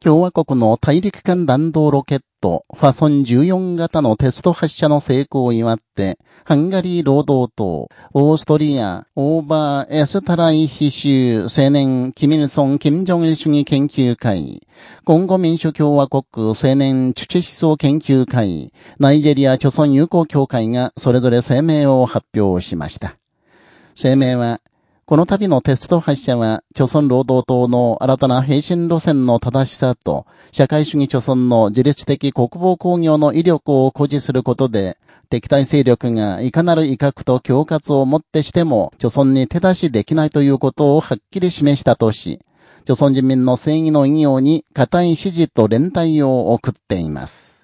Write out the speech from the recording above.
共和国の大陸間弾道ロケット、ファソン14型のテスト発射の成功を祝って、ハンガリー労働党、オーストリア、オーバーエスタライヒ州青年、キミルソン・キム・ジョンイル主義研究会、コンゴ民主共和国青年チュチェ思想研究会、ナイジェリア貯村友好協会がそれぞれ声明を発表しました。声明は、この度のテスト発射は、朝鮮労働党の新たな平身路線の正しさと、社会主義朝鮮の自律的国防工業の威力を誇示することで、敵対勢力がいかなる威嚇と恐喝をもってしても、朝鮮に手出しできないということをはっきり示したとし、朝鮮人民の正義の意義に固い支持と連帯を送っています。